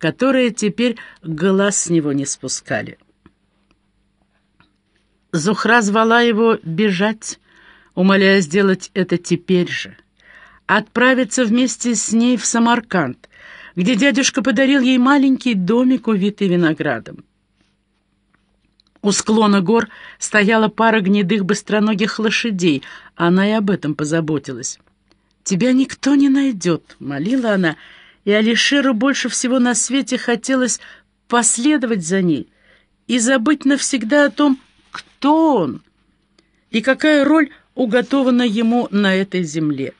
которые теперь глаз с него не спускали. Зухра звала его бежать, умоляя сделать это теперь же. Отправиться вместе с ней в Самарканд, где дядюшка подарил ей маленький домик, увитый виноградом. У склона гор стояла пара гнедых быстроногих лошадей, она и об этом позаботилась. «Тебя никто не найдет», — молила она, и Алишеру больше всего на свете хотелось последовать за ней и забыть навсегда о том, кто он и какая роль уготована ему на этой земле.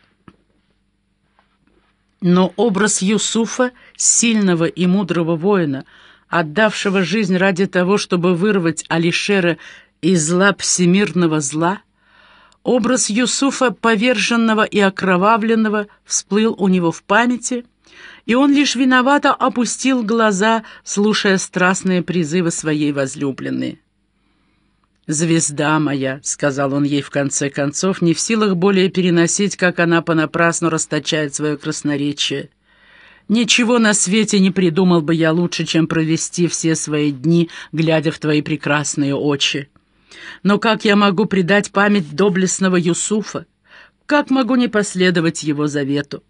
Но образ Юсуфа, сильного и мудрого воина, отдавшего жизнь ради того, чтобы вырвать Алишера из лап всемирного зла, образ Юсуфа, поверженного и окровавленного, всплыл у него в памяти, и он лишь виновато опустил глаза, слушая страстные призывы своей возлюбленной. «Звезда моя», — сказал он ей в конце концов, не в силах более переносить, как она понапрасну расточает свое красноречие. «Ничего на свете не придумал бы я лучше, чем провести все свои дни, глядя в твои прекрасные очи. Но как я могу предать память доблестного Юсуфа? Как могу не последовать его завету?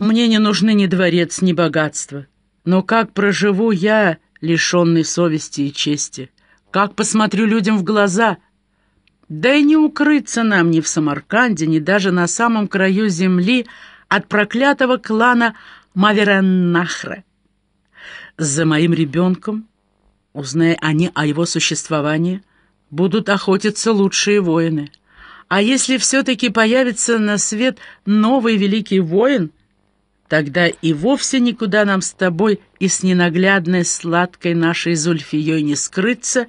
Мне не нужны ни дворец, ни богатство. Но как проживу я, лишенный совести и чести?» Как посмотрю людям в глаза? Да и не укрыться нам ни в Самарканде, ни даже на самом краю земли от проклятого клана Мавераннахра. За моим ребенком, узная они о его существовании, будут охотиться лучшие воины. А если все-таки появится на свет новый великий воин — Тогда и вовсе никуда нам с тобой и с ненаглядной сладкой нашей Зульфией не скрыться,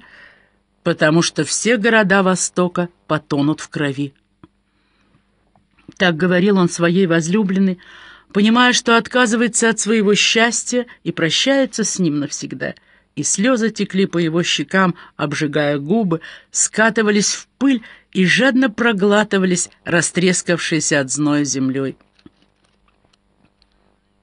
потому что все города Востока потонут в крови. Так говорил он своей возлюбленной, понимая, что отказывается от своего счастья и прощается с ним навсегда. И слезы текли по его щекам, обжигая губы, скатывались в пыль и жадно проглатывались растрескавшейся от зноя землей.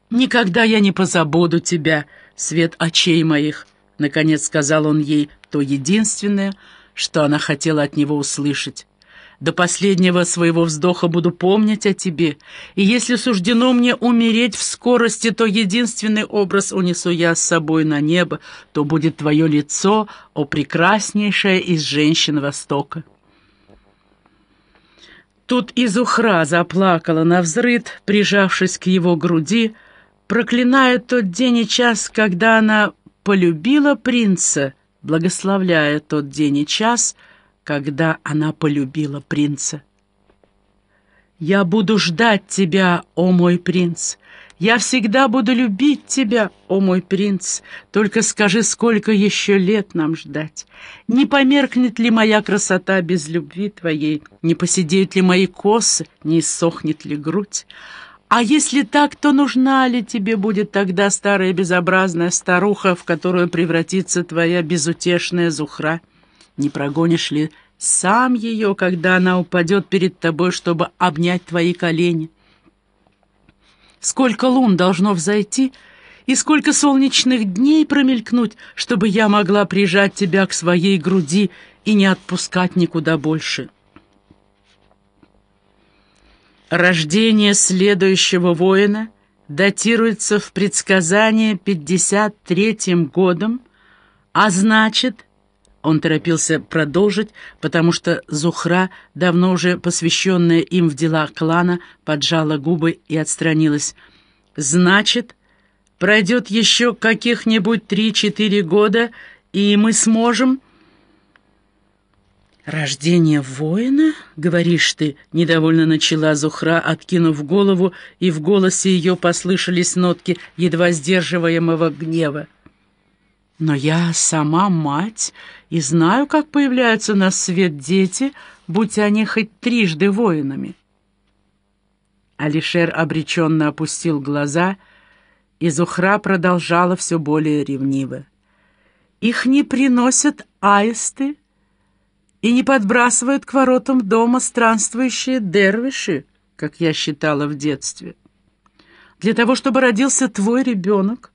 «Никогда я не позабуду тебя, свет очей моих», — наконец сказал он ей то единственное, что она хотела от него услышать. «До последнего своего вздоха буду помнить о тебе, и если суждено мне умереть в скорости, то единственный образ унесу я с собой на небо, то будет твое лицо, о прекраснейшая из женщин Востока». Тут Изухра заплакала на взрыд, прижавшись к его груди, — проклиная тот день и час, когда она полюбила принца, благословляя тот день и час, когда она полюбила принца. «Я буду ждать тебя, о мой принц! Я всегда буду любить тебя, о мой принц! Только скажи, сколько еще лет нам ждать? Не померкнет ли моя красота без любви твоей? Не посидеют ли мои косы? Не иссохнет ли грудь? А если так, то нужна ли тебе будет тогда старая безобразная старуха, в которую превратится твоя безутешная зухра? Не прогонишь ли сам ее, когда она упадет перед тобой, чтобы обнять твои колени? Сколько лун должно взойти, и сколько солнечных дней промелькнуть, чтобы я могла прижать тебя к своей груди и не отпускать никуда больше?» Рождение следующего воина датируется в предсказание 53-м годом, а значит, он торопился продолжить, потому что Зухра, давно уже посвященная им в дела клана, поджала губы и отстранилась. «Значит, пройдет еще каких-нибудь три-четыре года, и мы сможем...» «Рождение воина, говоришь ты?» — недовольно начала Зухра, откинув голову, и в голосе ее послышались нотки едва сдерживаемого гнева. «Но я сама мать и знаю, как появляются на свет дети, будь они хоть трижды воинами». Алишер обреченно опустил глаза, и Зухра продолжала все более ревниво. «Их не приносят аисты?» И не подбрасывают к воротам дома странствующие дервиши, как я считала в детстве. для того, чтобы родился твой ребенок.